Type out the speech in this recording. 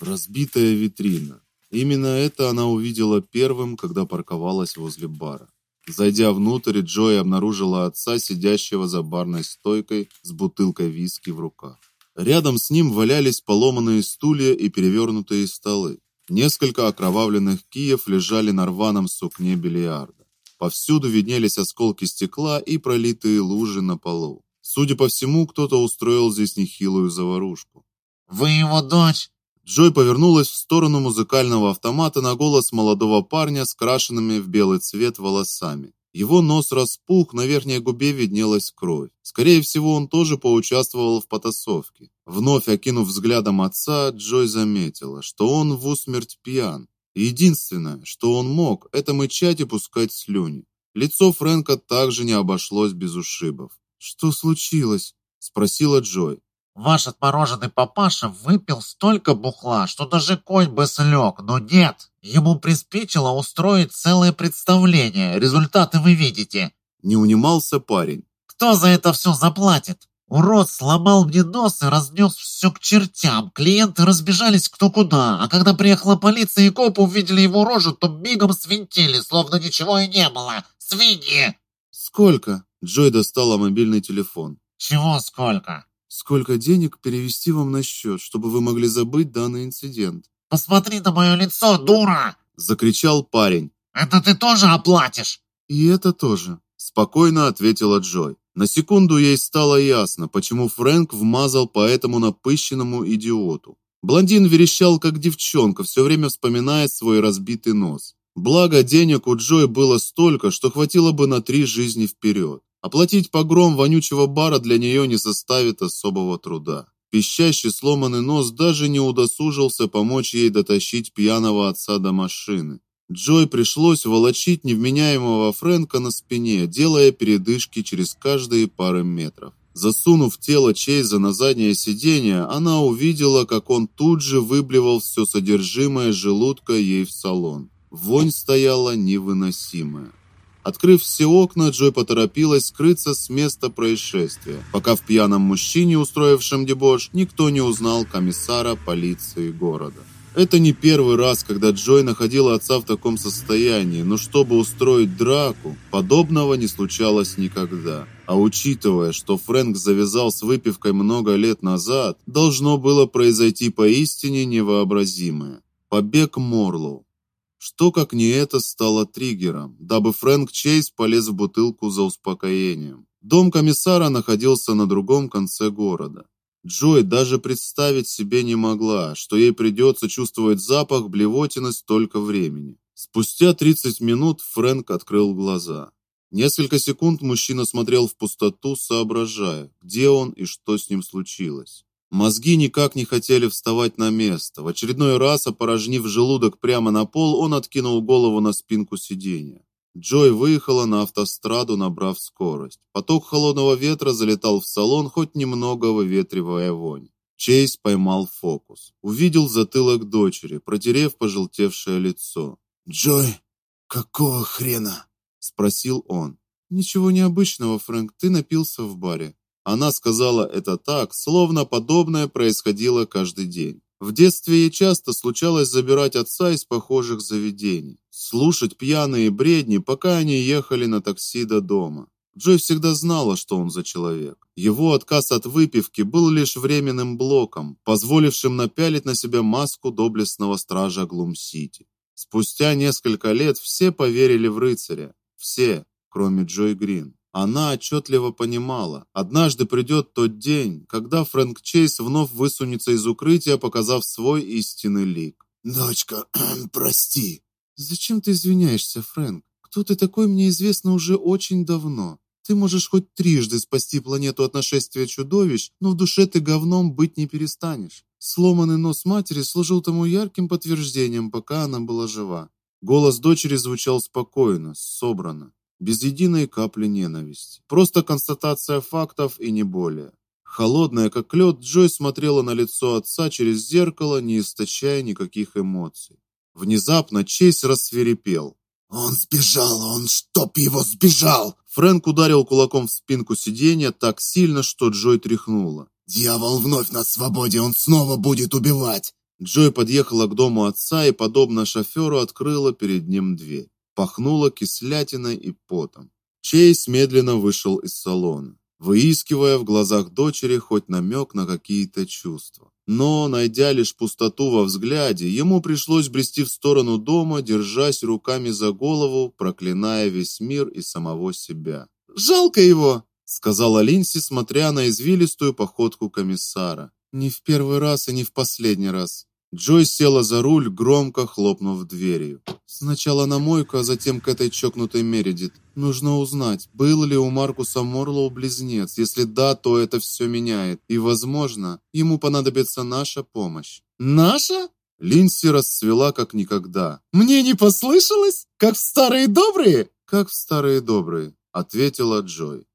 Разбитая витрина. Именно это она увидела первым, когда парковалась возле бара. Зайдя внутрь, Джой обнаружила отца, сидящего за барной стойкой с бутылкой виски в руках. Рядом с ним валялись поломанные стулья и перевернутые столы. Несколько окровавленных киев лежали на рваном сукне бильярда. Повсюду виднелись осколки стекла и пролитые лужи на полу. Судя по всему, кто-то устроил здесь нехилую заварушку. Вы его дочь? Джой повернулась в сторону музыкального автомата на голос молодого парня с крашенными в белый цвет волосами. Его нос распух, на верхней губе виднелась кровь. Скорее всего, он тоже поучаствовал в потасовке. Вновь окинув взглядом отца, Джой заметила, что он в усмерть пьян. Единственное, что он мог, это мычать и пускать слюни. Лицо Фрэнка также не обошлось без ушибов. "Что случилось?" спросила Джой. Ваш отмороженный папаша выпил столько бухла, что даже конь бы слег, но нет. Ему приспичило устроить целое представление. Результаты вы видите. Не унимался парень. Кто за это все заплатит? Урод сломал мне нос и разнес все к чертям. Клиенты разбежались кто куда, а когда приехала полиция и копы увидели его рожу, то мигом свинтили, словно ничего и не было. Свиньи! Сколько? Джой достала мобильный телефон. Чего сколько? Сколько денег перевести вам на счет, чтобы вы могли забыть данный инцидент? Посмотри на мое лицо, дура, закричал парень. Это ты тоже оплатишь? И это тоже, спокойно ответила Джой. На секунду ей стало ясно, почему Фрэнк вмазал по этому напыщенному идиоту. Блондин верещал как девчонка, все время вспоминая свой разбитый нос. Благо денег у Джой было столько, что хватило бы на три жизни вперед. Оплатить погром вонючего бара для нее не составит особого труда. Пищащий сломанный нос даже не удосужился помочь ей дотащить пьяного отца до машины. Джой пришлось волочить невменяемого Фрэнка на спине, делая передышки через каждые пары метров. Засунув тело Чейза на заднее сиденье, она увидела, как он тут же выблевал все содержимое желудка ей в салон. Вонь стояла невыносимая. Открыв все окна, Джой поторопилась скрыться с места происшествия, пока в пьяном мужчине, устроившем дебош, никто не узнал комиссара полиции города. Это не первый раз, когда Джой находила отца в таком состоянии, но чтобы устроить драку, подобного не случалось никогда. А учитывая, что Фрэнк завязал с выпивкой много лет назад, должно было произойти поистине невообразимое. Побег Морлоу. Что, как не это, стало триггером, дабы Фрэнк Чейз полез в бутылку за успокоением. Дом комиссара находился на другом конце города. Джой даже представить себе не могла, что ей придется чувствовать запах блевотины столько времени. Спустя 30 минут Фрэнк открыл глаза. Несколько секунд мужчина смотрел в пустоту, соображая, где он и что с ним случилось. Мозги никак не хотели вставать на место. В очередной раз, опорожнив желудок прямо на пол, он откинул голову на спинку сиденья. Джой выехала на автостраду, набрав скорость. Поток холодного ветра залетал в салон, хоть немного выветривая вонь. Чейз поймал фокус. Увидел затылок дочери, протерев пожелтевшее лицо. "Джой, какого хрена?" спросил он. Ничего необычного, Фрэнк, ты напился в баре. Она сказала это так, словно подобное происходило каждый день. В детстве ей часто случалось забирать отца из похожих заведений, слушать пьяные бредни, пока они ехали на такси до дома. Джой всегда знала, что он за человек. Его отказ от выпивки был лишь временным блоком, позволившим напялить на себя маску доблестного стража Глум-Сити. Спустя несколько лет все поверили в рыцаря, все, кроме Джой Грин. Она отчетливо понимала, однажды придет тот день, когда Фрэнк Чейз вновь высунется из укрытия, показав свой истинный лик. "Дочка, прости". "Зачем ты извиняешься, Фрэнк? Кто ты такой, мне известно уже очень давно. Ты можешь хоть трижды спасти планету от нашествия чудовищ, но в душе ты говном быть не перестанешь. Сломанный нос матери служил тому ярким подтверждением, пока она была жива. Голос дочери звучал спокойно, собрано без единой капли ненависти. Просто констатация фактов и не более. Холодная как лед, Джой смотрела на лицо отца через зеркало, не источая никаких эмоций. Внезапно Чейз рассверепел. Он сбежал, он чтоб его сбежал. Фрэнк ударил кулаком в спинку сиденья так сильно, что Джой тряхнула. Дьявол вновь на свободе, он снова будет убивать. Джой подъехала к дому отца и, подобно шофёру, открыла перед ним дверь. Пахнуло кислятиной и потом. Чейз медленно вышел из салона, выискивая в глазах дочери хоть намек на какие-то чувства. Но, найдя лишь пустоту во взгляде, ему пришлось брести в сторону дома, держась руками за голову, проклиная весь мир и самого себя. «Жалко его!» — сказала Линси, смотря на извилистую походку комиссара. «Не в первый раз и не в последний раз». Джой села за руль, громко хлопнув дверью. Сначала на мойку, а затем к этой чокнутой Мередит. Нужно узнать, был ли у Маркуса Морлоу близнец. Если да, то это все меняет. И, возможно, ему понадобится наша помощь. Наша? Линси расцвела как никогда. Мне не послышалось? Как в старые добрые? Как в старые добрые, ответила Джой.